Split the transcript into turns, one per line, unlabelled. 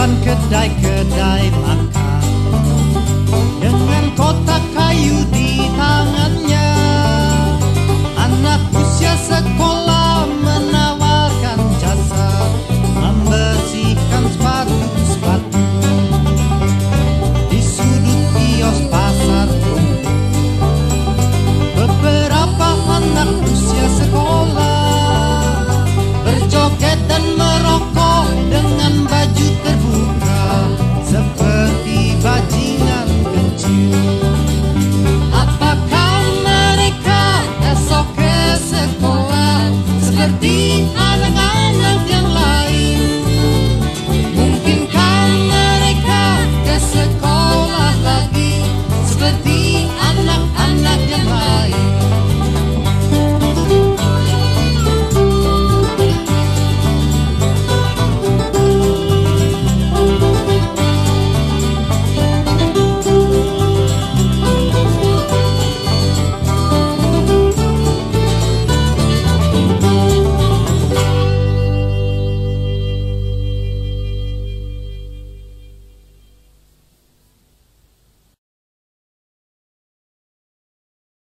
van Kedijk, Kedijk,